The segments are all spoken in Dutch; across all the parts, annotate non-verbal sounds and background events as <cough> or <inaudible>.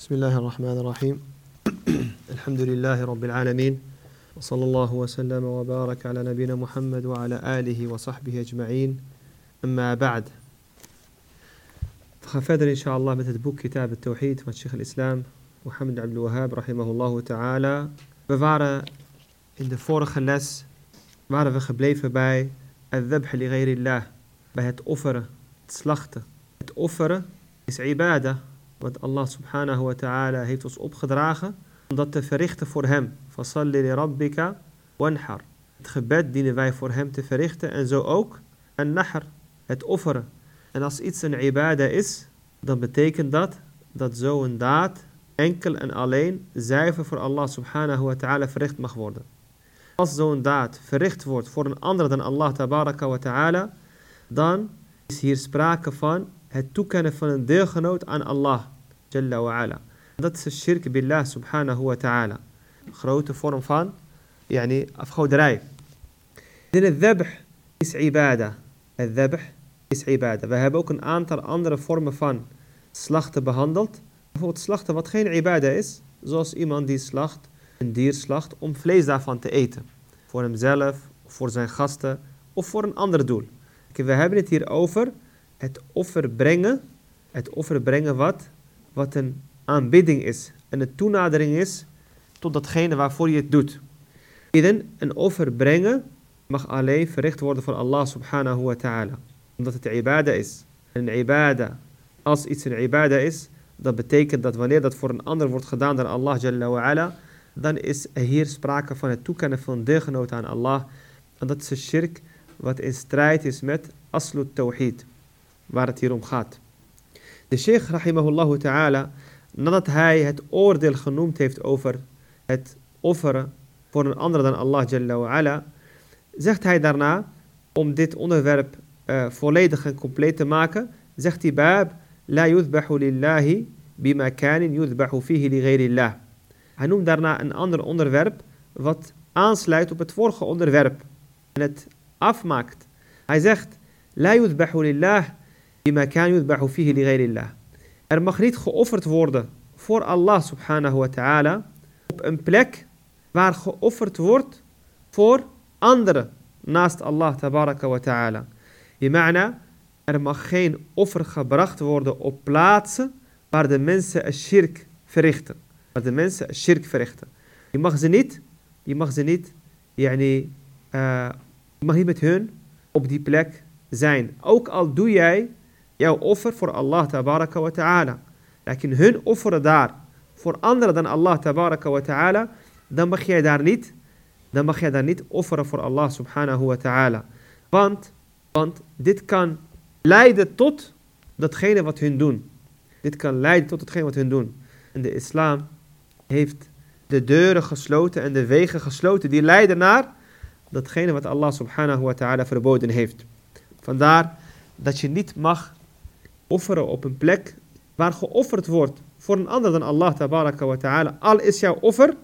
بسم الله الرحمن الرحيم. <clears throat> الحمد لله رب العالمين وصلى الله وسلم وبارك على نبينا محمد وعلى آله وصحبه أجمعين. أما بعد فخفادر إن شاء الله بتتبوك كتاب التوحيد من شيخ الإسلام محمد عبد الوهاب رحمه الله تعالى. بفارة in the fourth خلاص بفارة بخبليفة باي الذبح لغير الله. بهت أفرة تسلخت أفرة is عبادة. Wat Allah subhanahu wa ta'ala heeft ons opgedragen om dat te verrichten voor hem. Fasalli li rabbika. Het gebed dienen wij voor hem te verrichten en zo ook een nahr, het offeren. En als iets een ibadah is, dan betekent dat dat zo'n daad enkel en alleen zuiver voor Allah subhanahu wa ta'ala verricht mag worden. Als zo'n daad verricht wordt voor een ander dan Allah tabaraka wa ta'ala, dan is hier sprake van het toekennen van een deelgenoot aan Allah jalla wa ala. Dat is shirk billah subhanahu wa ta'ala. Grote vorm van yani, afgoderij. En het dhabh is ibadah. Het dhabh is ibadah. We hebben ook een aantal andere vormen van slachten behandeld. Bijvoorbeeld slachten wat geen ibadah is. Zoals iemand die slacht, een dier slacht om vlees daarvan te eten. Voor hemzelf, voor zijn gasten of voor een ander doel. We hebben het hier over het offer brengen. Het offer brengen wat? Wat een aanbidding is. En een toenadering is tot datgene waarvoor je het doet. Ieden, een offer brengen mag alleen verricht worden voor Allah subhanahu wa ta'ala. Omdat het ibadah is. En een ibadah, als iets een ibadah is, dat betekent dat wanneer dat voor een ander wordt gedaan dan Allah jalla wa ala, dan is er hier sprake van het toekennen van deelgenoot aan Allah. En dat is een shirk wat in strijd is met aslut tawhid, waar het hier om gaat. De sheikh rahimahullah ta'ala, nadat hij het oordeel genoemd heeft over het offeren voor een ander dan Allah jalla zegt hij daarna, om dit onderwerp uh, volledig en compleet te maken, zegt hij bab, la yudbahu lillahi bimakanin yudbahu fihi li ghayrillah. Hij noemt daarna een ander onderwerp wat aansluit op het vorige onderwerp en het afmaakt. Hij zegt, la yudbahu lillah Er mag niet geofferd worden voor Allah subhanahu wa ta'ala op een plek waar geofferd wordt voor anderen naast Allah tabaraka wa ta'ala. Bima'na, er mag geen offer gebracht worden op plaatsen waar de mensen een shirk verrichten. Waar de mensen een shirk verrichten. Je mag ze niet, je mag ze niet, yani, uh, je mag niet met hun op die plek zijn. Ook al doe jij jouw offer voor Allah tabaraka wa ta'ala. Lakin hun offeren daar voor anderen dan Allah tabaraka wa ta'ala, dan mag jij daar niet, dan mag jij daar niet offeren voor Allah subhanahu wa ta'ala. Want, want dit kan leiden tot datgene wat hun doen. Dit kan leiden tot hetgeen wat hun doen. En de islam heeft de deuren gesloten en de wegen gesloten die leiden naar datgene wat Allah subhanahu wa ta'ala verboden heeft. Vandaar dat je niet mag offeren op een plek waar geofferd wordt voor een ander dan Allah wa ta'ala. Al is jouw offer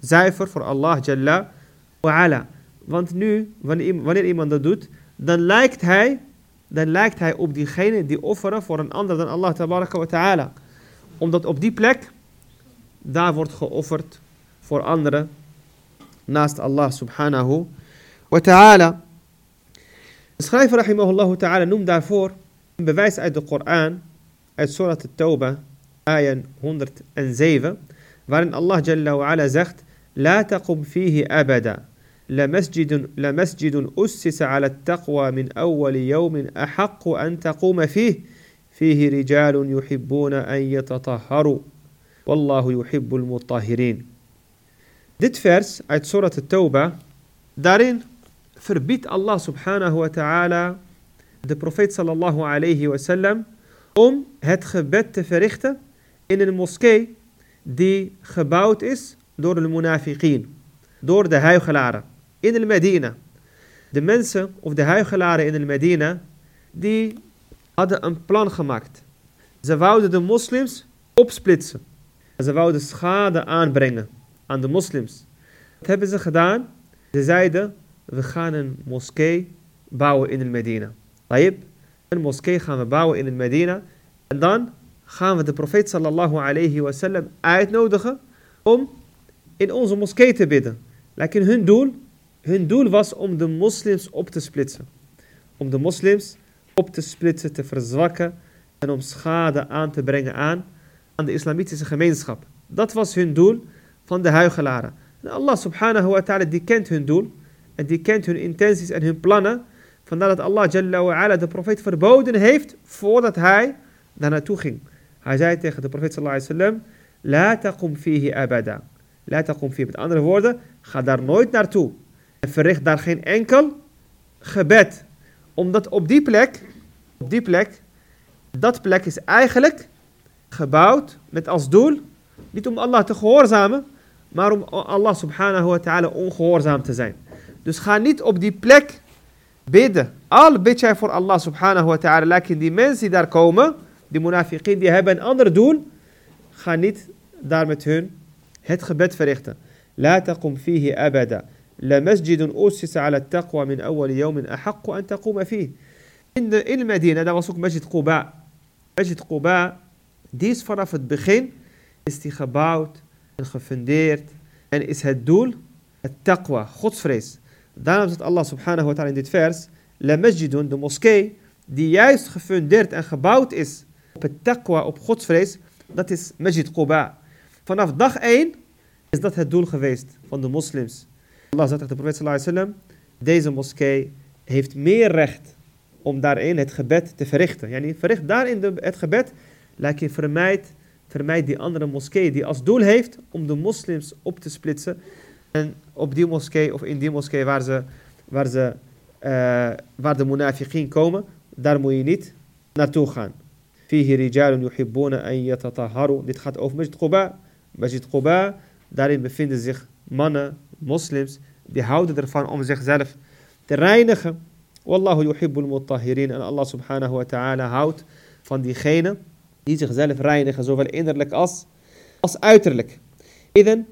zuiver voor Allah jalla wa ala. Want nu, wanneer, iemand dat doet, dan lijkt hij dan lijkt hij op diegene die offeren voor een ander dan Allah wa ta'ala. Omdat op die plek, daar wordt geofferd voor anderen naast Allah subhanahu wa ta'ala. De schrijver rahimahullah ta'ala noemt daarvoor een bewijs uit de Koran, uit Surat al-Tawbah, ayah 107, waarin Allah jalla wa ala zegt, La taqum fihi abada. لمسجد لمسجد أسس على التقوى من أول يوم أحق أن تقوم فيه فيه رجال يحبون أن يتطهروا والله يحب المطهرين Dit vers uit Surat al-Tawbah, daarin verbiedt Allah subhanahu wa ta'ala de profeet sallallahu alayhi wa sallam om het gebed te verrichten in een moskee die gebouwd is door de munafiqeen, door de huigelaren. in de Medina. De mensen of de huigelaren in de Medina, die hadden een plan gemaakt. Ze wouden de moslims opsplitsen. Ze wouden schade aanbrengen aan de moslims. Wat hebben ze gedaan? Ze zeiden, we gaan een moskee bouwen in de Medina. Taib, een moskee gaan we bouwen in de Medina. En dan gaan we de profeet sallallahu alayhi wasallam uitnodigen om in onze moskee te bidden. Lekker hun doel, hun doel was om de moslims op te splitsen. Om de moslims op te splitsen, te verzwakken en om schade aan te brengen aan, aan de islamitische gemeenschap. Dat was hun doel van de huigelaren. En Allah subhanahu wa ta'ala die kent hun doel en die kent hun intenties en hun plannen. Vandaar dat Allah Jalla de profeet verboden heeft voordat hij daar naartoe ging. Hij zei tegen de profeet sallallahu alayhi wa sallam, La taqum fihi abada. La taqum fihi. Met andere woorden, ga daar nooit naartoe. En verricht daar geen enkel gebed. Omdat op die plek, op die plek, dat plek is eigenlijk gebouwd met als doel, niet om Allah te gehoorzamen, maar om Allah subhanahu wa ta'ala ongehoorzaam te zijn. Dus ga niet op die plek بيد آل بيت شايفور الله سبحانه وتعالى لكن دي منس دار كومة دي منافقين دي هبن أندر دول خانيت دار متهن هت خبت فريختا لا تقوم فيه أبدا. لمسجد أسس على التقوى من أول يوم أحق أن تقوم فيه. إن المدينة دا وصوك مسجد قباء. مسجد قباء ديس فرفت بخين استخباوت انخفنديرت ان يعني اسهد دول التقوى خطفريس فريس Daarom zegt Allah subhanahu wa ta'ala in dit vers, La masjidun, de moskee, die juist gefundeerd en gebouwd is op het taqwa, op godsvrees, dat is Masjid Quba. Vanaf dag 1 is dat het doel geweest van de moslims. Allah zegt tegen de profeet sallallahu deze moskee heeft meer recht om daarin het gebed te verrichten. Yani verricht daarin het gebed, je vermijd, vermijd die andere moskee die als doel heeft om de moslims op te splitsen. En op die moskee of in die moskee waar, ze, waar, ze, uh, waar de munafiqin komen, daar moet je niet naartoe gaan. Fihi rijalun yuhibbuna an yatatahharu. Dit gaat over Masjid Quba. Masjid Quba, daarin bevinden zich mannen, moslims, die houden ervan om zichzelf te reinigen. Wallahu yuhibbul mutahhirin. En Allah subhanahu wa ta'ala houdt van diegenen die zichzelf reinigen, zowel innerlijk als, als uiterlijk. Iden,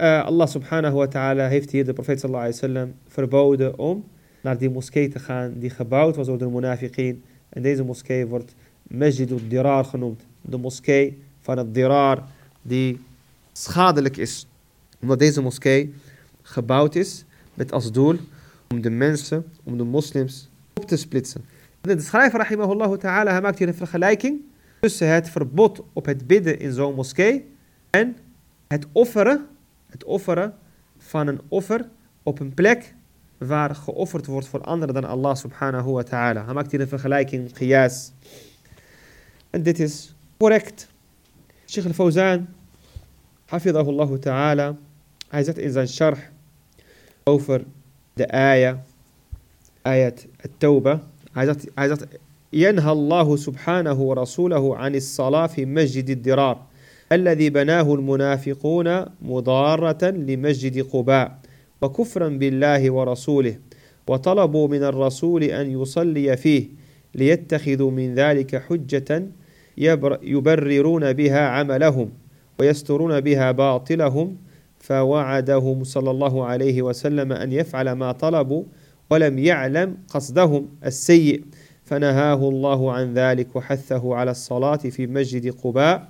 uh, Allah subhanahu wa ta'ala heeft hier de profeet sallallahu alayhi verboden om naar die moskee te gaan die gebouwd was door de munafiqin. En deze moskee wordt Masjid al-Dirar genoemd. De moskee van het Dirar die schadelijk is. Omdat deze moskee gebouwd is met als doel om de mensen, om de moslims op te splitsen. De schrijver rahimahullah ta'ala, maakt hier een vergelijking tussen het verbod op het bidden in zo'n moskee en het offeren, het offeren van een offer op een plek waar geofferd wordt voor anderen dan Allah subhanahu wa ta'ala. Hij maakt hier een vergelijking, qiyas. En dit is correct. Sheikh al-Fawzan, hafidahullah ta'ala, hij zegt in zijn sharh over de ayah, ayat at-tawbah. Hij zegt, hij zegt ينهى الله سبحانه ورسوله عن الصلاة في مسجد الدرار الذي بناه المنافقون مضارة لمسجد قباء وكفرا بالله ورسوله وطلبوا من الرسول أن يصلي فيه ليتخذوا من ذلك حجة يبررون بها عملهم ويسترون بها باطلهم فوعدهم صلى الله عليه وسلم أن يفعل ما طلبوا ولم يعلم قصدهم السيء فنهاه الله عن ذلك وحثه على الصلاة في مسجد قباء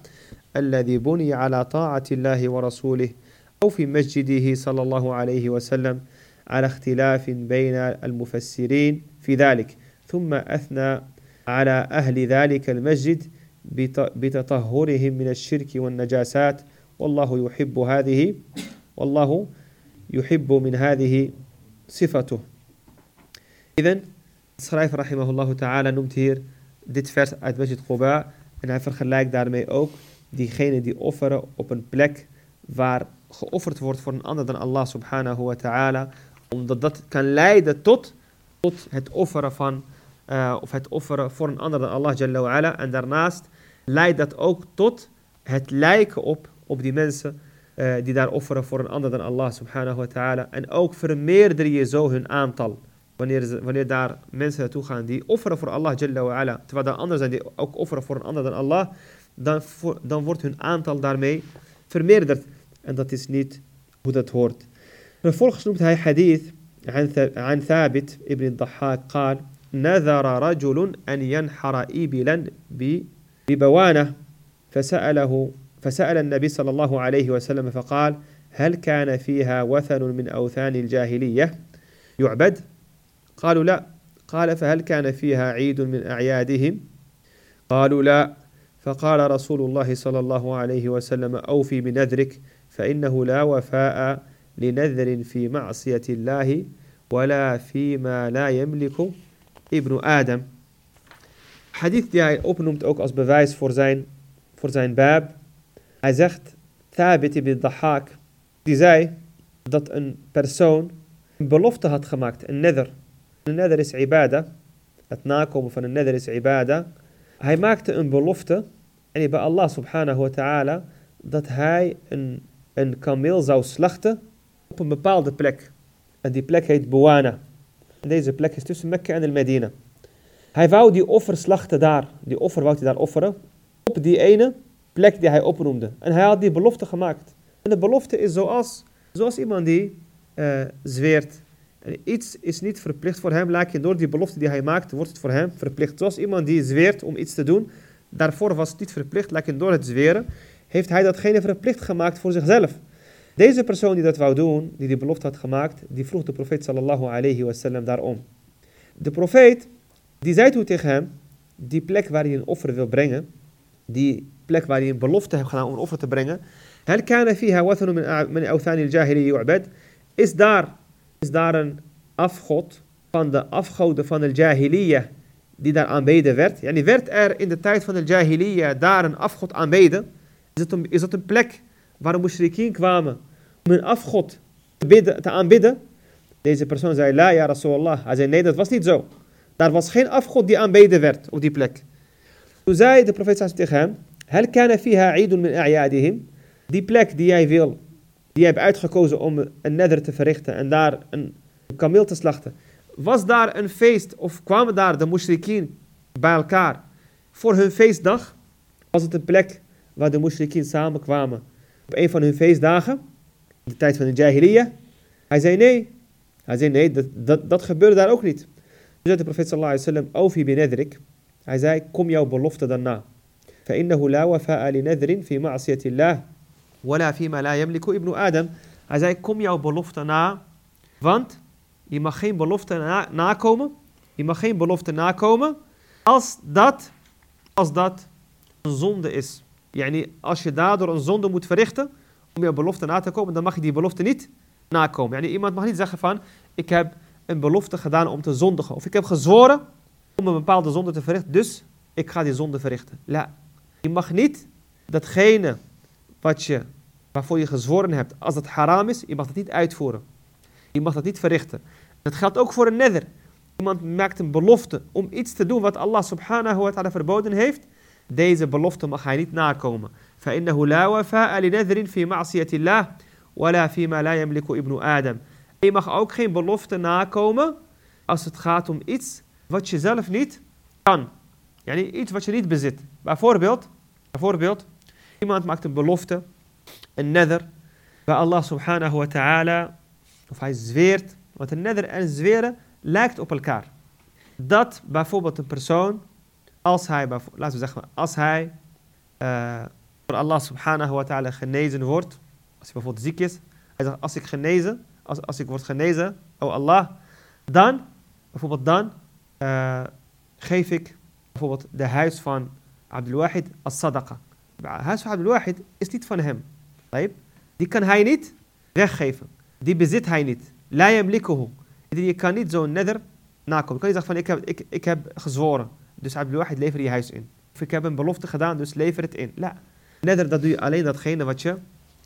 الذي بني على طاعة الله ورسوله أو في مسجده صلى الله عليه وسلم على اختلاف بين المفسرين في ذلك. ثم أثنى على أهل ذلك المسجد بتطهرهم من الشرك والنجاسات. والله يحب هذه والله يحب من هذه صفته. إذن schrijver rahimahullah ta'ala noemt hier dit vers uit Masjid Quba. En hij vergelijkt daarmee ook diegenen die offeren op een plek waar geofferd wordt voor een ander dan Allah subhanahu wa ta'ala omdat dat kan leiden tot, tot het offeren van uh, of het offeren voor een ander dan Allah jalla wa en daarnaast leidt dat ook tot het lijken op, op die mensen uh, die daar offeren voor een ander dan Allah subhanahu wa ta'ala. En ook vermeerder je zo hun aantal wanneer, ze, wanneer daar mensen naartoe gaan die offeren voor Allah Jalla wa ala, terwijl er anderen zijn die ook offeren voor een ander dan Allah, dan, dan wordt hun aantal daarmee vermeerderd. En dat is niet hoe dat hoort. Vervolgens noemt hij hadith عن ثابت ابن الضحاك قال نذر رجل أن ينحر إبلا ببوانة فسأله فسأل النبي صلى الله عليه وسلم فقال هل كان فيها وثن من أوثان الجاهلية يعبد قالوا لا قال فهل كان فيها عيد من أعيادهم قالوا لا فقال رسول الله صلى الله عليه وسلم أوفي بنذرك فإنه لا وفاء لنذر في معصية الله ولا فيما لا يملك ابن آدم. حديث دي هاي اوبنومت أوك أس بيفايس فور زين فور زين باب. هاي ثابت بن الضحاك دي زاي دات إن برسون بلوفته هات gemaakt النذر النذر إس عبادة أتناكم فن النذر إس عبادة. Hij maakte een belofte en bij Allah subhanahu wa ta'ala dat hij een, een kameel zou slachten op een bepaalde plek. En die plek heet Buwana. En deze plek is tussen Mekka en Medina. Hij wou die offer slachten daar. Die offer wou hij daar offeren. Op die ene plek die hij opnoemde. En hij had die belofte gemaakt. En de belofte is zoals, zoals iemand die uh, zweert. En iets is niet verplicht voor hem, laat je door die belofte die hij maakt, wordt het voor hem verplicht. Zoals iemand die zweert om iets te doen, daarvoor was het niet verplicht, laat je door het zweren, heeft hij datgene verplicht gemaakt voor zichzelf. Deze persoon die dat wou doen, die die belofte had gemaakt, die vroeg de profeet sallallahu alayhi wasallam daarom. De profeet, die zei toen tegen hem, die plek waar hij een offer wil brengen, die plek waar hij een belofte heeft gedaan om een offer te brengen, هل كان فيها وثن من أوثان الجاهلية يعبد is daar, is daar een afgod van de afgoden van de jahiliya die daar aanbeden werd. Yani werd er in de tijd van de jahiliya daar een afgod aanbeden? Is dat een, is dat een plek waar de kwamen om een afgod te, bidden, te aanbidden? Deze persoon zei, la ja Rasulallah. Hij zei, nee dat was niet zo. Daar was geen afgod die aanbeden werd op die plek. Toen zei de profeet tegen hem, min a'yadihim. Die plek die jij wil, die jij hebt uitgekozen om een nether te verrichten en daar een kameel te slachten. Was daar een feest of kwamen daar de mushrikien bij elkaar voor hun feestdag? Was het een plek waar de mushrikien samenkwamen op een van hun feestdagen? De tijd van de jahiliya? Hij zei nee. Hij zei nee, dat, dat, dat gebeurde daar ook niet. Dus zei de profeet sallallahu alaihi wasallam, Ofi binedrik. Hij zei, kom jouw belofte daarna. فإنه لا وفاء لنذر في معصية الله Wala fima la yamliku ibnu Adam. Hij zei, kom jouw belofte na, want je mag geen belofte na nakomen. Je mag geen belofte nakomen als dat, als dat een zonde is. Yani, als je daardoor een zonde moet verrichten om jouw belofte na te komen, dan mag je die belofte niet nakomen. Yani, iemand mag niet zeggen van, ik heb een belofte gedaan om te zondigen. Of ik heb gezworen om een bepaalde zonde te verrichten, dus ik ga die zonde verrichten. La. Je mag niet datgene wat je, waarvoor je gezworen hebt, als het haram is, je mag dat niet uitvoeren. Je mag dat niet verrichten. Dat geldt ook voor een nether. Iemand maakt een belofte om iets te doen wat Allah subhanahu wa ta'ala verboden heeft. Deze belofte mag hij niet nakomen. فإنه لا وفاء لنذر في معصية الله ولا فيما لا يملك ابن آدم. Je mag ook geen belofte nakomen als het gaat om iets wat je zelf niet kan. Yani iets wat je niet bezit. Bijvoorbeeld, bijvoorbeeld Iemand maakt een belofte, een nether, bij Allah subhanahu wa ta'ala, of hij zweert, want een nether en zweren lijkt op elkaar. Dat bijvoorbeeld een persoon, als hij, laten we zeggen, als hij uh, door Allah subhanahu wa ta'ala genezen wordt, als hij bijvoorbeeld ziek is, hij zegt, als ik genezen, als, als ik word genezen, oh Allah, dan, bijvoorbeeld dan, uh, geef ik bijvoorbeeld de huis van Abdul Wahid als sadaqa. Huis van Abdul is niet van hem. Die kan hij niet weggeven. Die bezit hij niet. Yamlikuhu. Je kan niet zo'n nether nakomen. Je kan niet zeggen van ik heb, ik, ik heb gezworen. Dus Abdul Wahid lever je huis in. Of ik heb een belofte gedaan, dus lever het in. La. Nether, dat doe je alleen datgene wat je,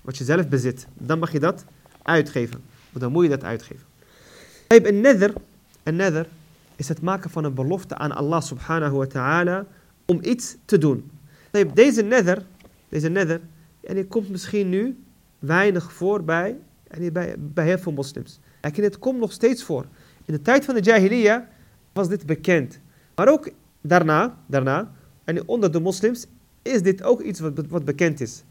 wat je zelf bezit. Dan mag je dat uitgeven. Dan moet je dat uitgeven. Een nether, een nether is het maken van een belofte aan Allah subhanahu wa ta'ala om iets te doen. Deze nether, deze nether, en die komt misschien nu weinig voor bij, en bij, bij heel veel moslims. En het komt nog steeds voor. In de tijd van de Jahiliya was dit bekend. Maar ook daarna, daarna en onder de moslims, is dit ook iets wat, wat bekend is.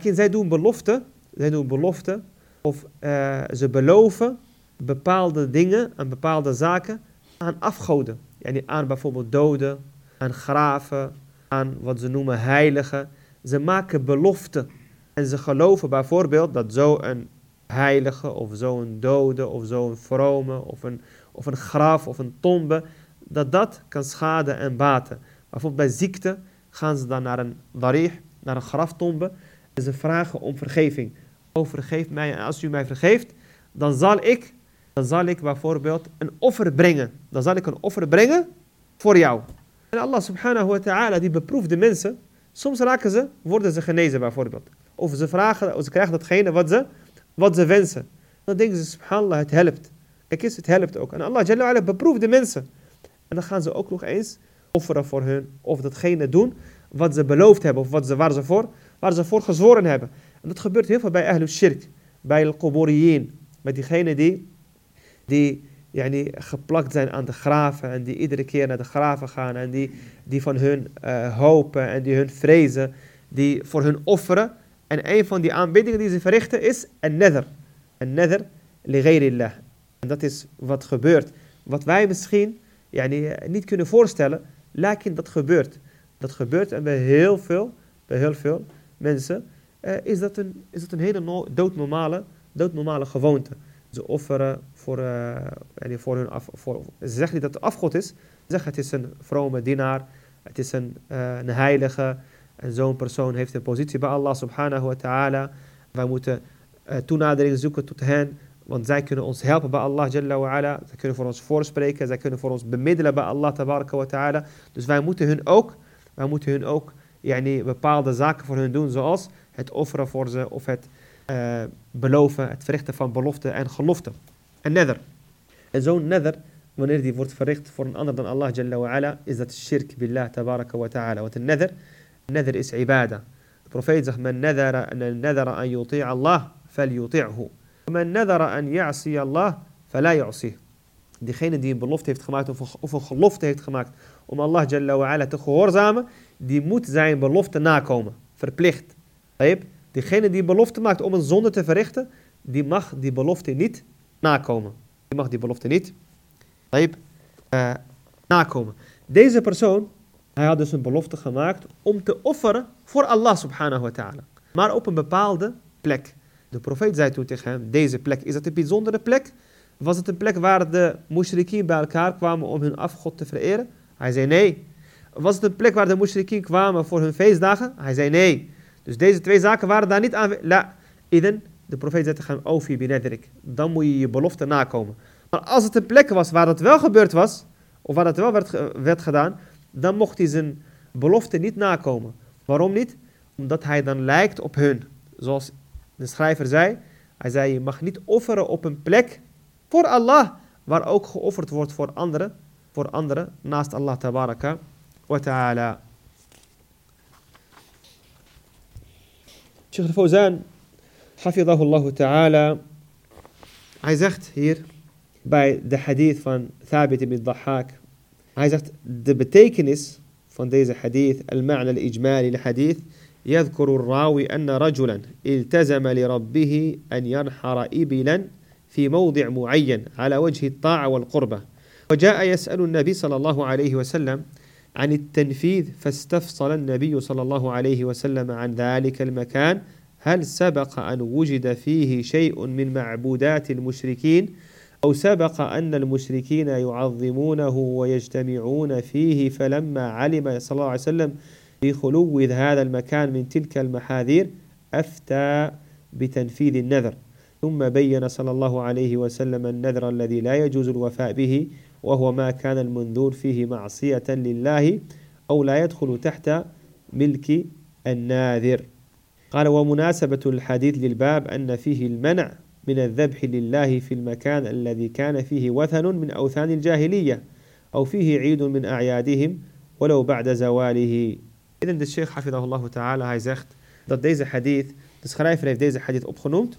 Zij doen beloften, zij doen beloften, of uh, ze beloven bepaalde dingen en bepaalde zaken aan afgoden. Yani aan bijvoorbeeld doden, aan graven, aan wat ze noemen heiligen. Ze maken beloften. En ze geloven bijvoorbeeld dat zo'n heilige of zo'n dode of zo'n vrome of een, of een graf of een tombe, dat dat kan schaden en baten. Bijvoorbeeld bij ziekte gaan ze dan naar een darih, naar een graftombe en ze vragen om vergeving. Oh, vergeef mij en als u mij vergeeft, dan zal ik, dan zal ik bijvoorbeeld een offer brengen. Dan zal ik een offer brengen voor jou. En Allah subhanahu wa ta'ala die beproeft de mensen. Soms raken ze, worden ze genezen bijvoorbeeld. Of ze vragen, of ze krijgen datgene wat ze, wat ze wensen. Dan denken ze, subhanallah, het helpt. Kijk eens, het helpt ook. En Allah Jalla beproeft de mensen. En dan gaan ze ook nog eens offeren voor hun. Of datgene doen wat ze beloofd hebben. Of wat ze, waar, ze voor, waar ze voor gezworen hebben. En dat gebeurt heel veel bij Ahlus Shirk. Bij al-Quburiyin. Bij diegenen die, die yani, geplakt zijn aan de graven. En die iedere keer naar de graven gaan. En die, die van hun uh, hopen en die hun vrezen. Die voor hun offeren. En een van die aanbiddingen die ze verrichten is een nether. Een nether ligairillah. En dat is wat gebeurt. Wat wij misschien yani, niet kunnen voorstellen. Lakin dat gebeurt. Dat gebeurt en bij heel veel, bij heel veel mensen uh, is, dat een, is dat een hele no doodnormale, doodnormale gewoonte. Ze offeren voor, uh, voor hun af, voor, ze zeggen niet dat het afgod is. Ze zeggen het is een vrome dienaar, het is een, uh, een heilige. En zo'n persoon heeft een positie bij Allah subhanahu wa ta'ala. Wij moeten uh, toenadering zoeken tot hen. Want zij kunnen ons helpen bij Allah Jalla wa ala. Zij kunnen voor ons voorspreken. Zij kunnen voor ons bemiddelen bij Allah tabaraka wa ta'ala. Dus wij moeten hun ook, wij moeten hun ook yani, bepaalde zaken voor hun doen. Zoals het offeren voor ze of het uh, beloven, het verrichten van beloften en geloften. En nether. En zo'n nether, wanneer die wordt verricht voor een ander dan Allah Jalla wa ala, is dat shirk billah tabaraka wa ta'ala. Want een nether, nether is ibadah. De profeet zegt, men nadara an yuti'a Allah, fal yuti'hu. Men nadara an ya'si Allah, fala ya'si. Diegene die een belofte heeft gemaakt of een, of gelofte heeft gemaakt om Allah Jalla wa ala te gehoorzamen, die moet zijn belofte nakomen. Verplicht. Diegene die belofte maakt om een zonde te verrichten, die mag die belofte niet nakomen. Die mag die belofte niet uh, nakomen. Deze persoon, hij had dus een belofte gemaakt om te offeren voor Allah subhanahu wa ta'ala. Maar op een bepaalde plek. De profeet zei toen tegen hem, deze plek, is dat een bijzondere plek? Was het een plek waar de mushrikien bij elkaar kwamen om hun afgod te vereren? Hij zei nee. Was het een plek waar de mushrikien kwamen voor hun feestdagen? Hij zei nee. Dus deze twee zaken waren daar niet aan. La, iden, de profeet zei tegen hem, Ofi binedrik. Dan moet je je belofte nakomen. Maar als het een plek was waar dat wel gebeurd was, of waar dat wel werd, werd gedaan, dan mocht hij zijn belofte niet nakomen. Waarom niet? Omdat hij dan lijkt op hun. Zoals de schrijver zei, hij zei, je mag niet offeren op een plek voor Allah, waar ook geofferd wordt voor anderen, voor anderen naast Allah tabaraka wa ta'ala. شيخ الفوزان حفظه الله تعالى. عايز أخت هير باي ذا حديث فان ثابت بن الضحاك عايز أخت ذا بتيكنس فان ديز حديث المعنى الإجمالي لحديث يذكر الراوي أن رجلا التزم لربه أن ينحر إبلا في موضع معين على وجه الطاعة والقربة. وجاء يسأل النبي صلى الله عليه وسلم عن التنفيذ فاستفصل النبي صلى الله عليه وسلم عن ذلك المكان. هل سبق أن وجد فيه شيء من معبودات المشركين؟ أو سبق أن المشركين يعظمونه ويجتمعون فيه فلما علم صلى الله عليه وسلم بخلو هذا المكان من تلك المحاذير أفتى بتنفيذ النذر. ثم بين صلى الله عليه وسلم النذر الذي لا يجوز الوفاء به وهو ما كان المنذور فيه معصية لله أو لا يدخل تحت ملك الناذر. قال ومناسبة الحديث للباب أن فيه المنع من الذبح لله في المكان الذي كان فيه وثن من أوثان الجاهلية أو فيه عيد من أعيادهم ولو بعد زواله. إذن de sheikh hafidahullah ta'ala hij zegt dat deze hadith, de schrijver heeft deze hadith opgenoemd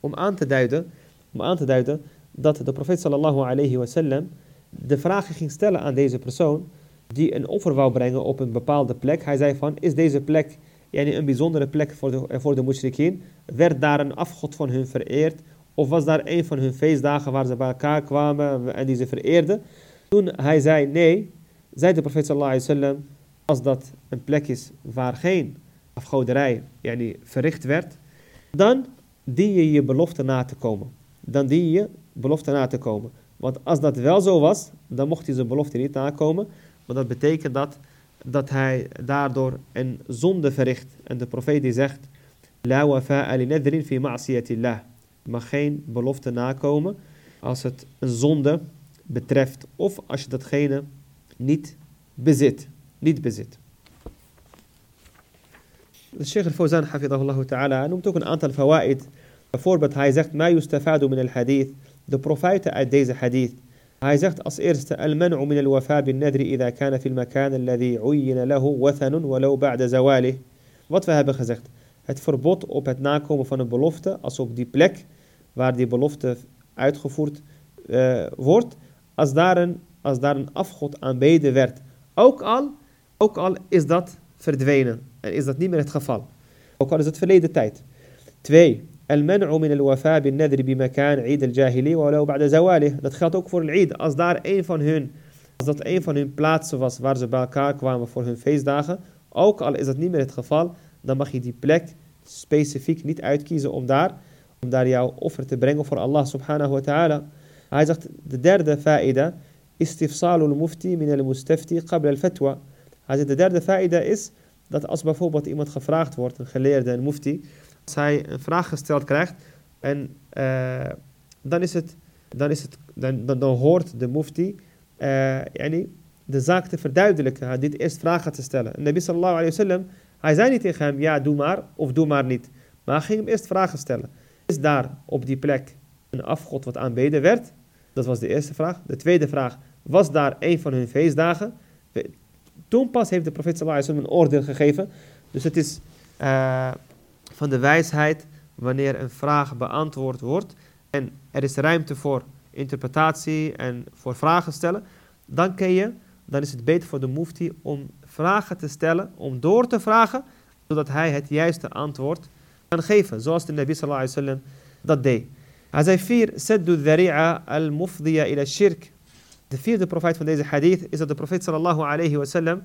om aan te duiden, om aan te duiden dat de profeet sallallahu alayhi de vragen ging stellen aan deze persoon die een offer wou brengen op een bepaalde plek. Hij zei van, is deze plek yani een bijzondere plek voor de, voor de? Werd daar een afgod van hun vereerd? Of was daar een van hun feestdagen waar ze bij elkaar kwamen en die ze vereerden? Toen hij zei nee, zei de profeet sallallahu alayhi wasallam, als dat een plek is waar geen afgoderij yani, verricht werd, dan dien je je belofte na te komen. Dan dien je belofte na te komen. Want als dat wel zo was, dan mocht hij zijn belofte niet nakomen. Maar dat betekent dat, dat hij daardoor een zonde verricht. En de profeet die zegt, La wafa'a li nadrin fi ma'siyatillah. mag geen belofte nakomen als het een zonde betreft. Of als je datgene niet bezit. Niet bezit. De Sheikh al-Fawzan, hafidahullah ta'ala, noemt ook een aantal fawaid. Bijvoorbeeld, hij zegt, ma yustafadu min al-hadith. De profijten uit deze hadith. Hij zegt als eerste, al-man'u min al-wafa bin nadri idha kana fil makan alladhi uyyina lahu wathanun walau ba'da. Wat we hebben gezegd. Het verbod op het nakomen van een belofte, als op die plek waar die belofte uitgevoerd uh, wordt, als daar, een, als daar een afgod aanbeden werd. Ook al, ook al is dat verdwenen en is dat niet meer het geval. Ook al is het verleden tijd. Twee, al-man'u min al-wafa bin bi bimakan Eid al-jahili wa ba'da. Dat geldt ook voor Eid. Als daar een van hun, als dat een van hun plaatsen was waar ze bij elkaar kwamen voor hun feestdagen, ook al is dat niet meer het geval, dan mag je die plek specifiek niet uitkiezen om daar, om daar jouw offer te brengen voor Allah subhanahu wa ta'ala. Hij zegt, de derde fa'ida, istifsalul mufti min al-mustafti qabla al-fatwa. Hij zegt, de derde fa'ida is dat als bijvoorbeeld iemand gevraagd wordt, een geleerde, een mufti, hij een vraag gesteld krijgt, en uh, dan is het, dan, is het dan, dan, hoort de mufti uh, yani, de zaak te verduidelijken. Dit eerst vragen te stellen. En Nabi sallallahu alayhi wa sallam, hij zei niet tegen hem, ja doe maar, of doe maar niet. Maar hij ging hem eerst vragen stellen. Is daar op die plek een afgod wat aanbeden werd? Dat was de eerste vraag. De tweede vraag, was daar een van hun feestdagen? Toen pas heeft de profeet sallallahu alayhi wa sallam een oordeel gegeven. Dus het is uh, van de wijsheid wanneer een vraag beantwoord wordt en er is ruimte voor interpretatie en voor vragen stellen, dan kun je, dan is het beter voor de mufti om vragen te stellen, om door te vragen, zodat hij het juiste antwoord kan geven, zoals de Nabi sallallahu wasallam dat deed. Hij zei vier, seddu dhari'a al-mufdiya ila shirk. De vierde profeet van deze hadith is dat de profeet sallallahu alayhi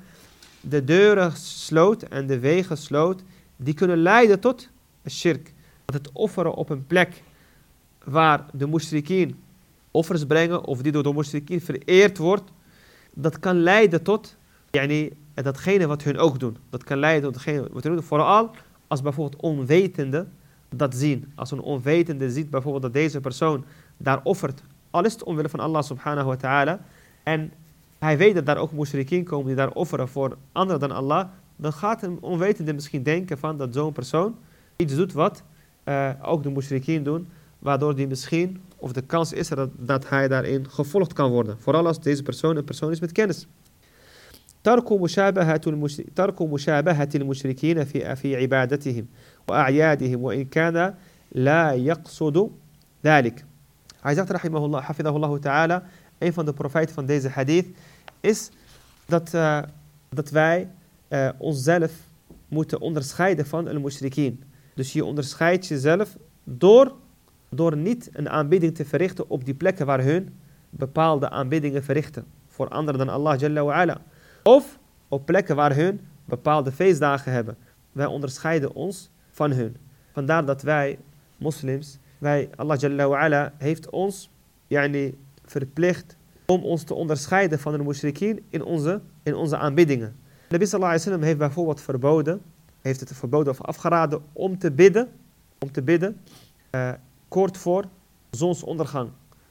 de deuren sloot en de wegen sloot die kunnen leiden tot shirk. Dat het offeren op een plek waar de mushrikien offers brengen of die door de mushrikien vereerd wordt, dat kan leiden tot yani, datgene wat hun ook doen. Dat kan leiden tot datgene wat hun doen. Vooral als bijvoorbeeld onwetenden dat zien. Als een onwetende ziet bijvoorbeeld dat deze persoon daar offert, al is het omwille van Allah subhanahu wa ta'ala, en hij weet dat daar ook mushrikien komen die daar offeren voor anderen dan Allah, dan gaat een onwetende misschien denken van dat zo'n persoon iets doet wat uh, ook de mushrikien doen, waardoor die misschien, of de kans is er dat, dat hij daarin gevolgd kan worden. Vooral als deze persoon een persoon is met kennis. ترك مشابهة المشركين في في عبادتهم وأعيادهم وإن كان لا يقصد ذلك. Hij zegt rahimahullah, hafidahullah ta'ala, een van de profijten van deze hadith is dat, uh, dat wij uh, onszelf moeten onderscheiden van een mushrikeen. Dus je onderscheidt jezelf door, door niet een aanbidding te verrichten op die plekken waar hun bepaalde aanbiddingen verrichten. Voor anderen dan Allah Jalla wa. Of op plekken waar hun bepaalde feestdagen hebben. Wij onderscheiden ons van hun. Vandaar dat wij, moslims, wij, Allah Jalla wa heeft ons yani, verplicht om ons te onderscheiden van de mushrikeen in onze, in onze aanbiddingen. Nabi sallallahu alayhi wa sallam heeft bijvoorbeeld verboden, heeft het verboden of afgeraden om te bidden, om te bidden, uh, kort voor zonsondergang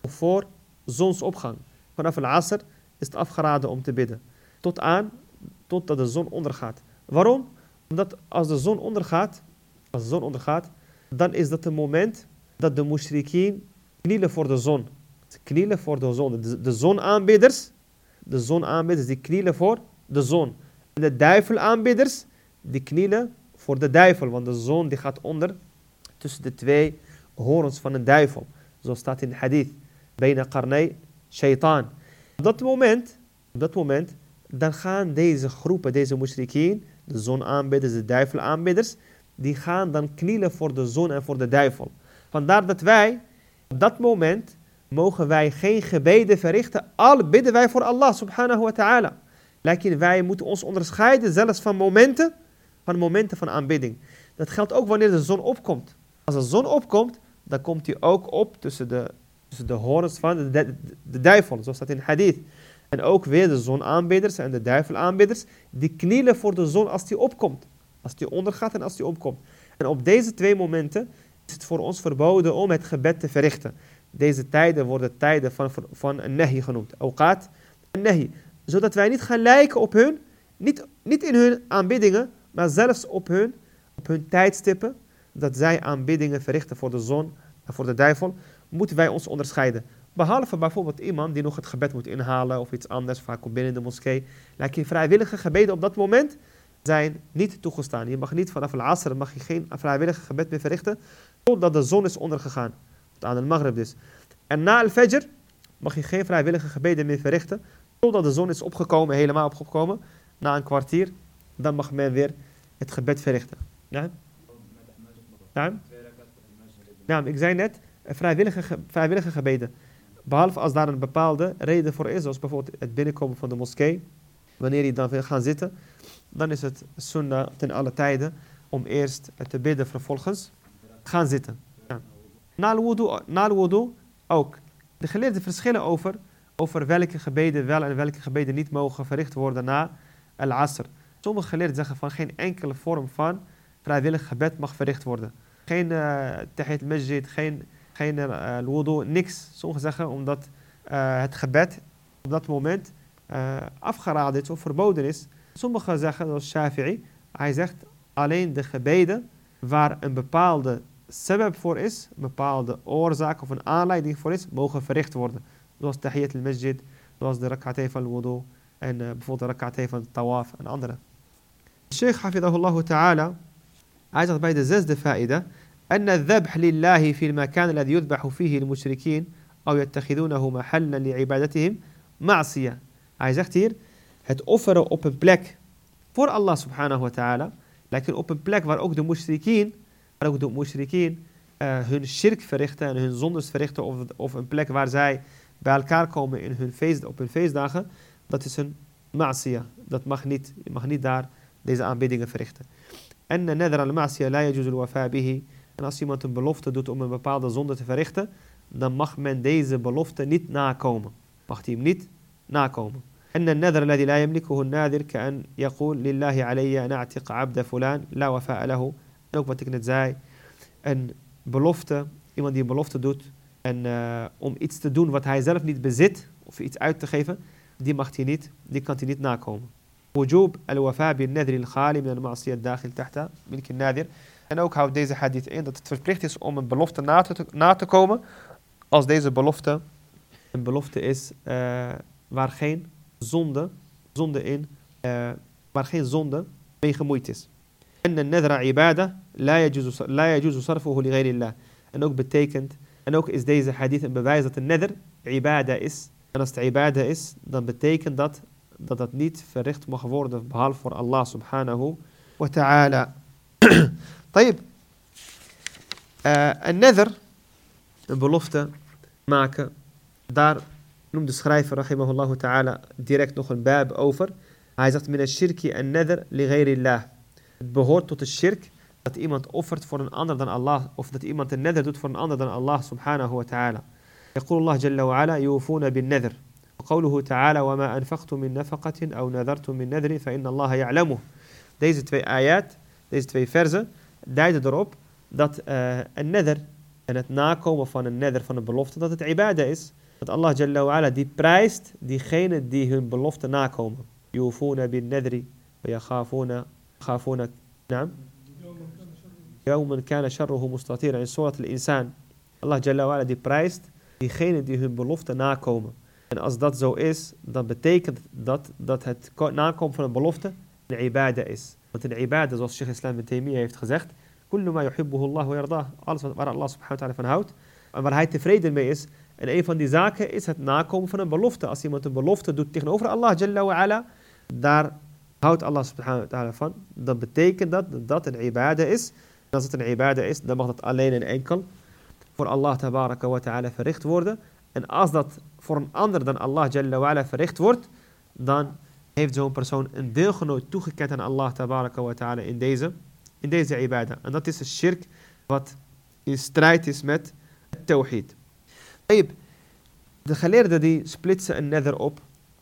voor zonsopgang. Vanaf al-asr is het afgeraden om te bidden. Tot aan, totdat de zon ondergaat. Waarom? Omdat als de zon ondergaat, als de zon ondergaat, dan is dat het moment dat de mushrikeen knielen voor de zon. Ze knielen voor de zon. De, de zonaanbidders, de zonaanbidders die knielen voor de zon de duivelaanbidders, die knielen voor de duivel. Want de zon die gaat onder tussen de twee horens van een duivel. Zo staat in de hadith. Bijna karnei shaitaan. Op dat moment, op dat moment, dan gaan deze groepen, deze mushrikeen, de zonaanbidders, de duivelaanbidders, die gaan dan knielen voor de zon en voor de duivel. Vandaar dat wij, op dat moment, mogen wij geen gebeden verrichten, al bidden wij voor Allah subhanahu wa ta'ala. Lekker wij moeten ons onderscheiden zelfs van momenten van momenten van aanbidding. Dat geldt ook wanneer de zon opkomt. Als de zon opkomt, dan komt hij ook op tussen de, tussen de horens van de, de, duivel, zoals dat in hadith. En ook weer de zonaanbidders en de duivelaanbidders, die knielen voor de zon als die opkomt. Als die ondergaat en als die opkomt. En op deze twee momenten is het voor ons verboden om het gebed te verrichten. Deze tijden worden tijden van, van een nehi genoemd. Awqat en nehi. Zodat wij niet gaan lijken op hun, niet, niet in hun aanbiddingen, maar zelfs op hun, op hun tijdstippen, dat zij aanbiddingen verrichten voor de zon en voor de duivel, moeten wij ons onderscheiden. Behalve bijvoorbeeld iemand die nog het gebed moet inhalen of iets anders, vaak komt binnen de moskee. Lijkt je vrijwillige gebeden op dat moment zijn niet toegestaan. Je mag niet vanaf al-asr, mag je geen vrijwillige gebed meer verrichten, totdat de zon is ondergegaan. Aan de maghrib dus. En na al-fajr mag je geen vrijwillige gebeden meer verrichten, totdat de zon is opgekomen, helemaal opgekomen. Na een kwartier, dan mag men weer het gebed verrichten. Ja? Ja? Ja, ik zei net, vrijwillige, vrijwillige gebeden. Behalve als daar een bepaalde reden voor is, zoals bijvoorbeeld het binnenkomen van de moskee. Wanneer je dan wil gaan zitten, dan is het sunnah ten alle tijden om eerst te bidden, vervolgens gaan zitten. Ja. Na al-wudu ook. De geleerden verschillen over, over welke gebeden wel en welke gebeden niet mogen verricht worden na al-asr. Sommige geleerden zeggen van geen enkele vorm van vrijwillig gebed mag verricht worden. Geen uh, tahit masjid, geen, geen uh, niks. Sommigen zeggen omdat uh, het gebed op dat moment uh, afgeraden is of verboden is. Sommigen zeggen, zoals Shafi'i, hij zegt alleen de gebeden waar een bepaalde sebab voor is, een bepaalde oorzaak of een aanleiding voor is, mogen verricht worden. لوست تحية المسجد لوست ركعتي في الوضوء أن بفوت ركعتي في الطواف أن أندرة الشيخ حفظه الله تعالى عايز بايدة زازد فائدة أن الذبح لله في المكان الذي يذبح فيه المشركين أو يتخذونه محلا لعبادتهم معصية. عايز أختير؟ هت أوفر أوبن بلاك فور الله سبحانه وتعالى. لكن أوبن بلاك فار أوكدو مشركين فار مشركين eh، هن شرك فريختة هن زندس فريختة أوفن بلاك فار زاي bij elkaar komen in hun feest, op hun feestdagen, dat is een ma'siyah. Dat mag niet, je mag niet daar deze aanbiddingen verrichten. En nadar al-ma'siyah la yajuz al-wafa bihi. En als iemand een belofte doet om een bepaalde zonde te verrichten, dan mag men deze belofte niet nakomen. Mag hij hem niet nakomen. أن النذر الذي لا يملكه الناذر كأن يقول لله علي أن أعتق عبد فلان لا وفاء له. En ook wat ik net zei, een belofte, iemand die een belofte doet en uh, om iets te doen wat hij zelf niet bezit, of iets uit te geven, die mag hij niet, die kan hij niet nakomen. Wujub al-wafa bin nadri al-khali min al-ma'siyat dakhil tahta milk nadir En ook houdt deze hadith in dat het verplicht is om een belofte na te, na te komen als deze belofte een belofte is uh, waar geen zonde, zonde in, uh, waar geen zonde mee gemoeid is. En de nadra ibada la yajuzu sarfuhu li ghayrillah. En ook betekent en ook is deze hadith een bewijs dat een neder ibada is. En als het ibada is, dan betekent dat dat dat niet verricht mag worden behalve voor Allah subhanahu wa ta'ala. <clears throat> طيب. Uh, een nether, een belofte maken, daar noemt de schrijver, rahimahullah ta'ala, direct nog een bab over. Hij zegt, min shirki en nether li ghairillah. Het behoort tot de shirk dat iemand offert voor een ander dan Allah, of dat iemand een nether doet voor een ander dan Allah subhanahu wa ta'ala. يقول الله جل وعلا يوفون بالنذر وقوله تعالى وما أنفقتم من نفقة أو نذرتم من نذر فإن الله يعلمه Deze twee ayat, deze twee versen, duiden erop dat uh, een nether en het nakomen van een nether van een belofte, dat het ibadah is. Dat Allah Jalla wa'ala die prijst diegenen die hun belofte nakomen. Yufuna bin nadri wa yakhafuna Yawman kana sharruhu mustatira in surat al-insan. Allah Jalla wa'ala die prijst diegenen die hun belofte nakomen. En als dat zo is, dan betekent dat dat het nakomen van een belofte een ibadah is. Want een ibadah, zoals Sheikh Islam ibn Taymiyyah heeft gezegd, kullu ma yuhibbuhu Allah wa yardah. Alles waar Allah subhanahu wa ta'ala van houdt en waar hij tevreden mee is. En een van die zaken is het nakomen van een belofte. Als iemand een belofte doet tegenover Allah Jalla wa ala, daar houdt Allah subhanahu wa ta'ala van. Dan betekent dat dat dat een ibadah is. Als het een ibadah is, dan mag dat alleen en enkel voor Allah tabaraka wa ta'ala verricht worden. En als dat voor een ander dan Allah Jalla wa ala verricht wordt, dan heeft zo'n persoon een deelgenoot toegekend aan Allah tabaraka wa ta'ala in deze, in deze ibadah. En dat is een shirk wat in strijd is met tawhid. De geleerden die splitsen een nether op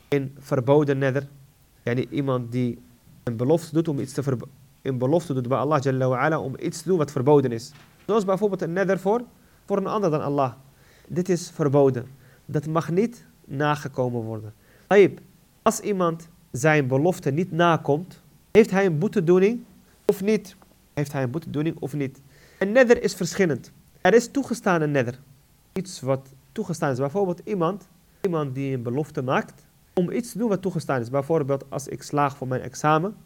in verboden nether. Yani iemand die een belofte doet om iets te een belofte doet bij Allah Jalla wa ala om iets te doen wat verboden is. Zoals bijvoorbeeld een nether voor, voor een ander dan Allah. Dit is verboden. Dat mag niet nagekomen worden. Taib, als iemand zijn belofte niet nakomt, heeft hij een boetedoening of niet? Heeft hij een boetedoening of niet? Een nether is verschillend. Er is toegestaan een. Iets wat toegestaan is. Bijvoorbeeld iemand, iemand die een belofte maakt om iets te doen wat toegestaan is. Bijvoorbeeld als ik slaag voor mijn examen,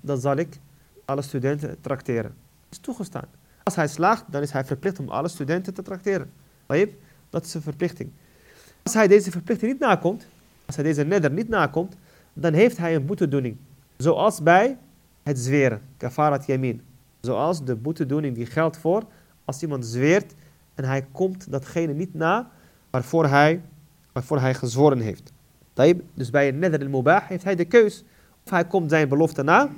dan zal ik alle studenten trakteren. Dat is toegestaan. Als hij slaagt, dan is hij verplicht om alle studenten te trakteren. Dat is een verplichting. Als hij deze verplichting niet nakomt, als hij deze nether niet nakomt, dan heeft hij een boetedoening. Zoals bij het zweren, kafarat yamin. Zoals de boetedoening die geldt voor als iemand zweert en hij komt datgene niet na waarvoor hij, waarvoor hij gezworen heeft. Dus bij een nether al-mubah heeft hij de keus of hij komt zijn belofte na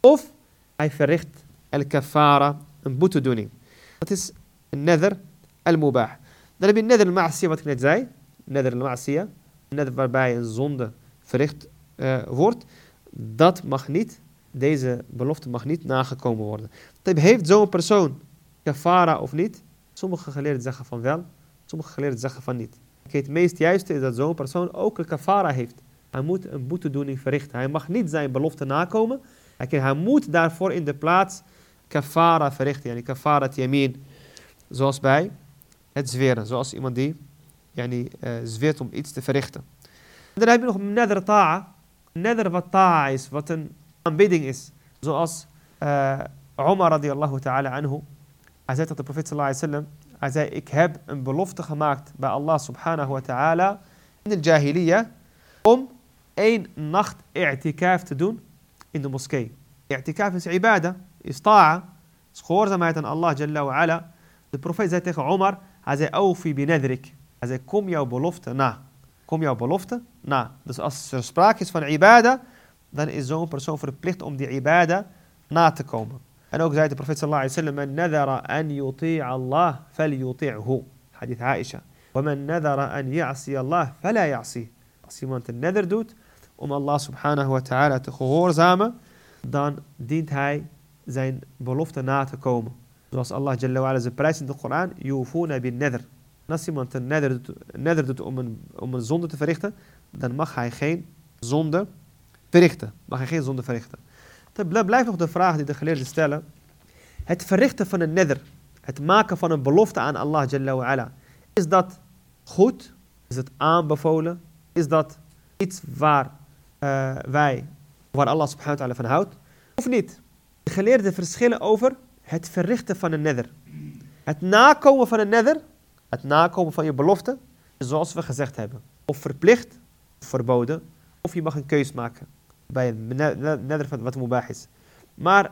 of hij verricht al-kafara, een boetedoening. Dat is een nether al-mubah. Dan heb je nether al-ma'asiyah, wat ik net zei. Nether al-ma'asiyah. Nether waarbij een zonde verricht uh, wordt. Dat mag niet, deze belofte mag niet nagekomen worden. Heeft zo'n persoon kafara of niet? Sommige geleerden zeggen van wel, sommige geleerden zeggen van niet. Het meest juiste is dat zo'n persoon ook een kafara heeft. Hij moet een boetedoening verrichten. Hij mag niet zijn belofte nakomen. Hij moet daarvoor in de plaats kafara verrichten. Yani kafara yamin. Zoals bij het zweren. Zoals iemand die yani, uh, zweert om iets te verrichten. En dan heb je nog nether ta'a. Nether wat ta'a is. Wat een aanbidding is. Zoals uh, Umar radiallahu ta'ala anhu. Hij zei tot de profeet sallallahu alayhi wa sallam. Hij zei, ik heb een belofte gemaakt bij Allah subhanahu wa ta'ala in de jahiliyyah om één nacht i'tikaf te doen in de moskee. I'tikaf is ibadah, is ta'a, is gehoorzaamheid aan Allah jalla wa ala. De profeet zei tegen Omar, hij zei, awfi binadrik. Hij zei, kom jouw belofte na. Kom jouw belofte na. Dus als er sprake is van ibadah, dan is zo'n persoon verplicht om die ibadah na te komen. En ook zei de profeet sallallahu alayhi wa sallam, man nadara an yuti'a Allah, falyuti'hu. Hadith Aisha. ومن نذر أن يعصي الله فلا يعصيه. Als iemand een nether doet om Allah subhanahu wa ta'ala te gehoorzamen, dan dient hij zijn belofte na te komen. Zoals Allah Jalla wa ala zijn prijs in de Koran, yufuna bin nether. Als iemand een nether doet, doet om, een, om een zonde te verrichten, dan mag hij geen zonde verrichten. Mag hij geen zonde verrichten. Dan blijft nog de vraag die de geleerden stellen. Het verrichten van een nether, het maken van een belofte aan Allah Jalla wa is dat goed? Is het aanbevolen? Is dat iets waar uh, wij, waar Allah subhanahu wa ta'ala van houdt? Of niet? De geleerden verschillen over het verrichten van een nether. Het nakomen van een nether, het nakomen van je belofte, zoals we gezegd hebben. Of verplicht, verboden, of je mag een keus maken bij een nether wat mubah is. Maar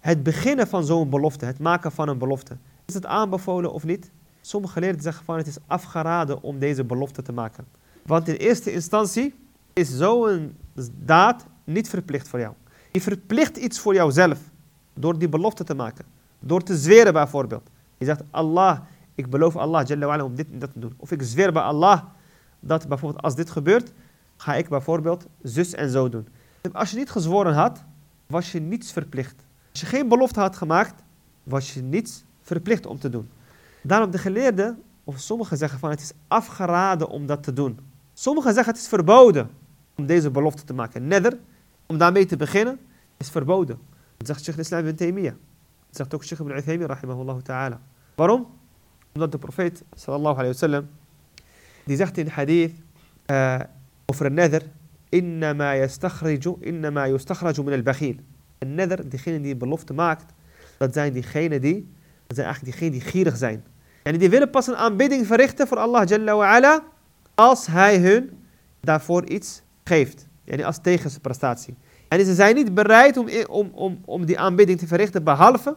het beginnen van zo'n belofte, het maken van een belofte, is het aanbevolen of niet? Sommige geleerden zeggen van het is afgeraden om deze belofte te maken. Want in eerste instantie is zo'n daad niet verplicht voor jou. Je verplicht iets voor jouzelf door die belofte te maken. Door te zweren bijvoorbeeld. Je zegt Allah, ik beloof Allah om dit en dat te doen. Of ik zweer bij Allah dat bijvoorbeeld als dit gebeurt, ga ik bijvoorbeeld zus en zo doen. Als je niet gezworen had, was je niets verplicht. Als je geen belofte had gemaakt, was je niets verplicht om te doen. Daarom de geleerden, of sommigen zeggen van het is afgeraden om dat te doen. Sommigen zeggen het is verboden om deze belofte te maken. Nether, om daarmee te beginnen, is verboden. Dat zegt Sheikh Islam ibn Taymiyyah. Dat zegt ook Sheikh ibn Uthaymin, rahimahullah ta'ala. Waarom? Omdat de profeet, sallallahu alayhi wa sallam, die zegt in hadith uh, over een nether, innama yastakhriju, innama yastakhraju min al-bakhil. Een nether, diegene die een belofte maakt, dat zijn diegenen die, dat zijn eigenlijk diegenen die gierig zijn. En die willen pas een aanbidding verrichten voor Allah Jalla wa ala, als hij hun daarvoor iets geeft. Als tegenprestatie. En ze zijn niet bereid om, om, om, om die aanbidding te verrichten, behalve,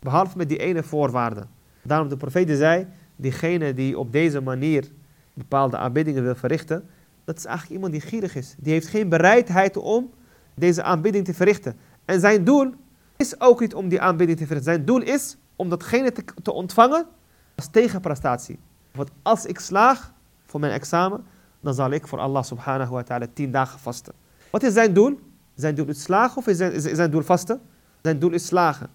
behalve met die ene voorwaarde. Daarom de profeet zei, diegene die op deze manier bepaalde aanbiddingen wil verrichten, dat is eigenlijk iemand die gierig is. Die heeft geen bereidheid om deze aanbidding te verrichten. En zijn doel is ook niet om die aanbidding te verrichten. Zijn doel is om datgene te, te ontvangen als tegenprestatie. Want als ik slaag voor mijn examen, dan zal ik voor Allah subhanahu wa ta'ala tien dagen vasten. Wat is zijn doel? Zijn doel is slagen of is zijn, is zijn doel vasten? Zijn doel is slagen.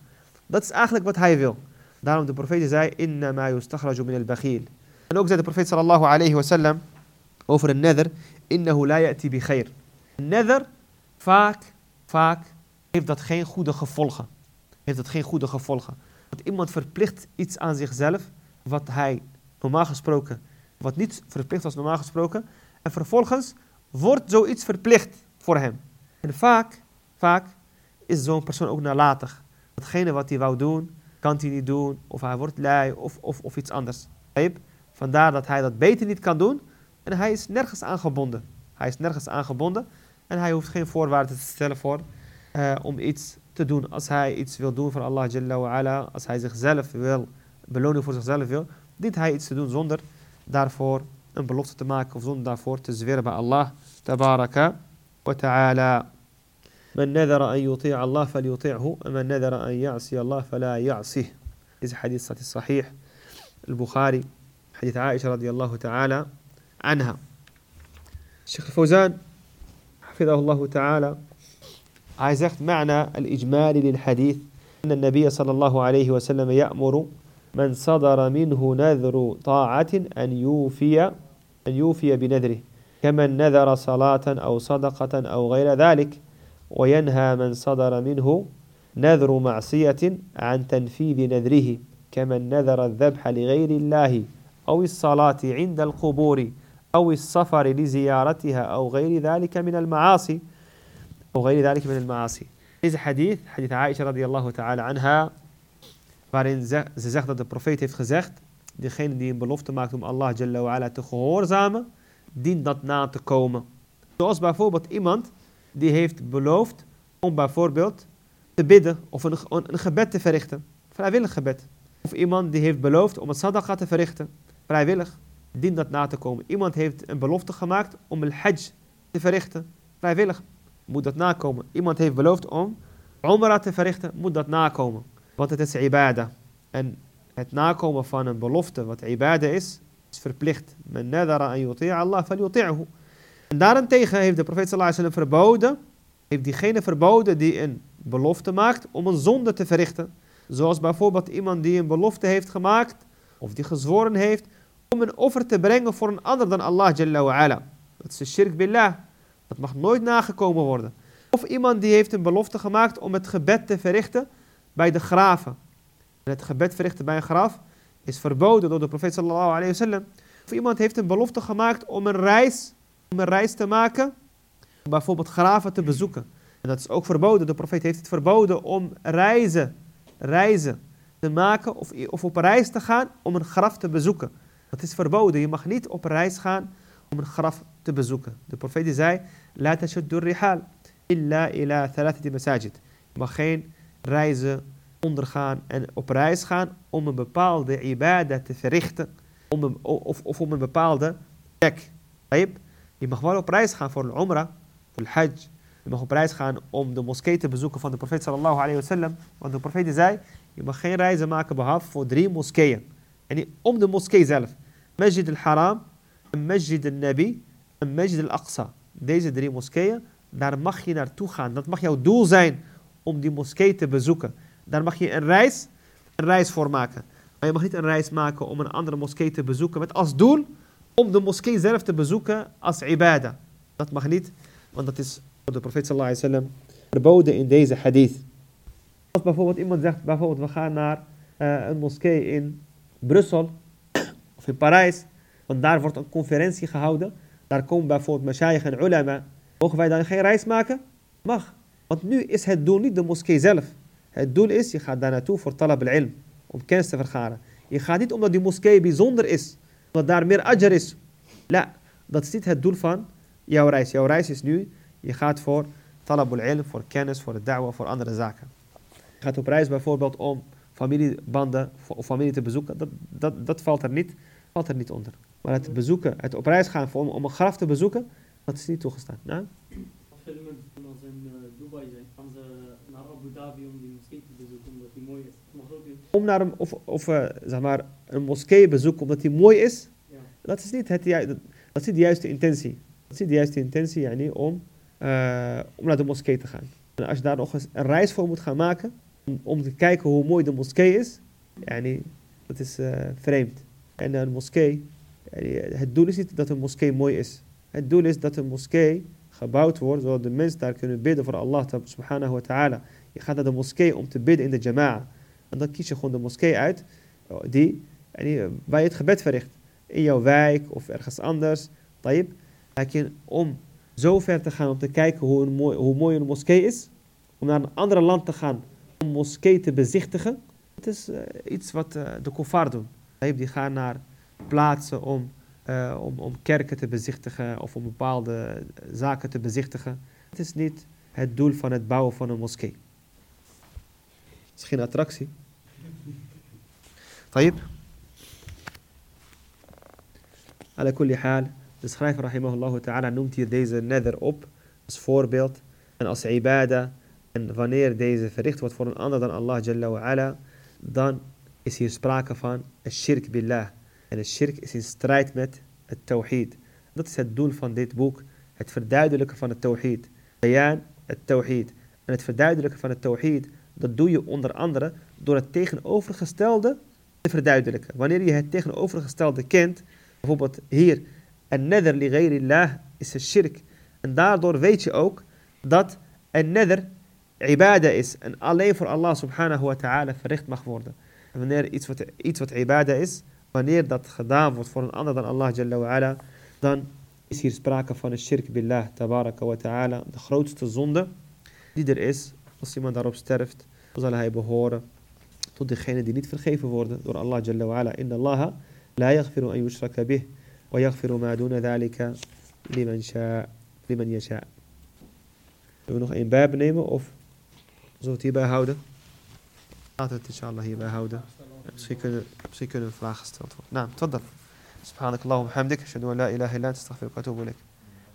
Dat is eigenlijk wat hij wil. Daarom de profeet zei, inna ma yustakhraju min al-bakhil. En ook zei de profeet sallallahu alayhi wa sallam over een nether, innahu la ya'ti bi khair. Een nether, vaak, vaak heeft dat geen goede gevolgen. Heeft dat geen goede gevolgen. Want iemand verplicht iets aan zichzelf, wat hij normaal gesproken, wat niet verplicht was normaal gesproken, en vervolgens wordt zoiets verplicht voor hem. En vaak, vaak is zo'n persoon ook nalatig. Datgene wat hij wou doen, kan hij niet doen, of hij wordt lui, of, of, of iets anders. Vandaar dat hij dat beter niet kan doen, en hij is nergens aangebonden. Hij is nergens aangebonden, en hij hoeft geen voorwaarden te stellen voor uh, om iets te doen. Als hij iets wil doen voor Allah Jalla als hij zichzelf wil, beloning voor zichzelf wil, dient hij iets te doen zonder daarvoor een belofte te maken of zonder daarvoor te zweren bij Allah. Tabaraka wa ta'ala. من نذر أن يطيع الله فليطيعه ومن نذر أن يعصي الله فلا يعصيه إذا حديث الصحيح البخاري حديث عائشة رضي الله تعالى عنها الشيخ الفوزان حفظه الله تعالى zegt معنى الإجمال للحديث أن النبي صلى الله عليه وسلم يأمر من صدر منه نذر طاعة أن يوفي أن يوفي بنذره كمن نذر صلاة أو صدقة أو غير ذلك وينهى من صدر منه نذر معصية عن تنفيذ نذره كمن نذر الذبح لغير الله أو الصلاة عند القبور أو السفر لزيارتها أو غير ذلك من المعاصي أو غير ذلك من المعاصي. Deze hadith, hadith Aisha radiallahu ta'ala anha, waarin ze, ze zegt dat de profeet heeft gezegd, degene die een belofte maakt om Allah Jalla wa te gehoorzamen, dient dat na te komen. Zoals bijvoorbeeld iemand die heeft beloofd om bijvoorbeeld te bidden of een, een gebed te verrichten. Vrijwillig gebed. Of iemand die heeft beloofd om een sadaqa te verrichten. Vrijwillig. Dient dat na te komen. Iemand heeft een belofte gemaakt om een hajj te verrichten. Vrijwillig. Moet dat nakomen. Iemand heeft beloofd om umrah te verrichten. Moet dat nakomen. Want het is ibada. En het nakomen van een belofte wat ibada is, is verplicht. Men nadara an yuti'a Allah fal. En daarentegen heeft de profeet sallallahu alaihi wasallam verboden, heeft diegene verboden die een belofte maakt om een zonde te verrichten. Zoals bijvoorbeeld iemand die een belofte heeft gemaakt, of die gezworen heeft, om een offer te brengen voor een ander dan Allah Jalla. Dat is de shirk billah. Dat mag nooit nagekomen worden. Of iemand die heeft een belofte gemaakt om het gebed te verrichten bij de graven. En het gebed verrichten bij een graf is verboden door de profeet sallallahu alayhi wasallam. Of iemand heeft een belofte gemaakt om een reis om een reis te maken, om bijvoorbeeld graven te bezoeken. En dat is ook verboden. De profeet heeft het verboden om reizen, reizen te maken of, of op reis te gaan om een graf te bezoeken. Dat is verboden. Je mag niet op reis gaan om een graf te bezoeken. De profeet zei, la tashuddu rihal illa ila thalathati masajid. Je mag geen reizen ondergaan en op reis gaan om een bepaalde ibadah te verrichten om een, of, of om een bepaalde plek. Je mag wel op reis gaan voor een umrah, voor een hajj. Je mag op reis gaan om de moskee te bezoeken van de profeet sallallahu alayhi wa sallam. Want de profeet zei, je mag geen reizen maken behalve voor drie moskeeën. En om de moskee zelf. Masjid al-Haram, Masjid al-Nabi en Masjid al-Aqsa. Deze drie moskeeën, daar mag je naartoe gaan. Dat mag jouw doel zijn om die moskee te bezoeken. Daar mag je een reis, een reis voor maken. Maar je mag niet een reis maken om een andere moskee te bezoeken met als doel om de moskee zelf te bezoeken als ibadah. Dat mag niet, want dat is door de profeet sallallahu alaihi wasallam verboden in deze hadith. Als bijvoorbeeld iemand zegt, bijvoorbeeld we gaan naar uh, een moskee in Brussel of in Parijs, want daar wordt een conferentie gehouden. Daar komen bijvoorbeeld mashayikh en ulama. Mogen wij dan geen reis maken? Mag. Want nu is het doel niet de moskee zelf. Het doel is, je gaat daar naartoe voor talab al-ilm, om kennis te vergaren. Je gaat niet omdat die moskee bijzonder is dat daar meer ajr is. La, dat is niet het doel van jouw reis. Jouw reis is nu, je gaat voor talabul ilm, voor kennis, voor de da'wa, voor andere zaken. Je gaat op reis bijvoorbeeld om familiebanden of familie te bezoeken. Dat, dat, valt, er niet, valt er niet onder. Maar het bezoeken, het op reis gaan voor, om een graf te bezoeken, dat is niet toegestaan. Nou? Dubai zijn, gaan ze naar Abu Dhabi om die moskee te bezoeken omdat die mooi is. Om naar een, of, of uh, zeg maar, een moskee bezoeken omdat die mooi is, Ja. dat is niet, het, ju- dat is niet de juiste intentie. Dat is niet de juiste intentie yani, om, eh, om naar de moskee te gaan. En als je daar nog eens een reis voor moet gaan maken, om, om te kijken hoe mooi de moskee is, yani, dat is eh, vreemd. En een moskee, yani, het doel is niet dat een moskee mooi is. Het doel is dat een moskee gebouwd wordt, zodat de mensen daar kunnen bidden voor Allah subhanahu wa ta'ala. Je gaat naar de moskee om te bidden in de jama'a. En dan kies je gewoon de moskee uit oh, die, yani, waar je het gebed verricht. In jouw wijk of ergens anders. Om zo ver te gaan om te kijken hoe, een mooi, hoe mooi een moskee is. Om naar een ander land te gaan om een moskee te bezichtigen. Het is eh, iets wat eh, de kuffar doen. Die gaan naar plaatsen om, eh, om, om kerken te bezichtigen of om bepaalde eh, zaken te bezichtigen. Het is niet het doel van het bouwen van een moskee. Het is geen attractie. طيب على كل حال de schrijver rahimahullah ta'ala noemt hier deze nether op als voorbeeld en als ibada en wanneer deze verricht wordt voor een ander dan Allah jalla wa ala dan is hier sprake van een shirk billah en een shirk is in strijd met het tawhid dat is het doel van dit boek het verduidelijken van het tawhid bayan het tawhid en het verduidelijken van het tawhid dat doe je onder andere door het tegenovergestelde te verduidelijken. Wanneer je het tegenovergestelde kent, bijvoorbeeld hier, en nether li ghayrillah is een shirk. En daardoor weet je ook dat een nether ibada is en alleen voor Allah subhanahu wa ta'ala verricht mag worden. En wanneer iets wat, iets wat ibada is, wanneer dat gedaan wordt voor een ander dan Allah jalla wa ala, dan is hier sprake van een shirk billah tabaraka wa ta'ala, de grootste zonde die er is. Als iemand daarop sterft, zal hij behoren tot degenen die niet vergeven worden door Allah Jalla wa ala. Inna Allah la yaghfiru an yushraka bih wa yaghfiru ma duna dhalika liman sha liman yasha. Zullen we nog één bab nemen of zullen we het hierbij houden? Laten we het inshallah hierbij houden. Misschien kunnen, misschien kunnen een vraag gesteld worden. Nou, tot dan. سبحانك اللهم وبحمدك اشهد ان لا اله الا انت استغفرك واتوب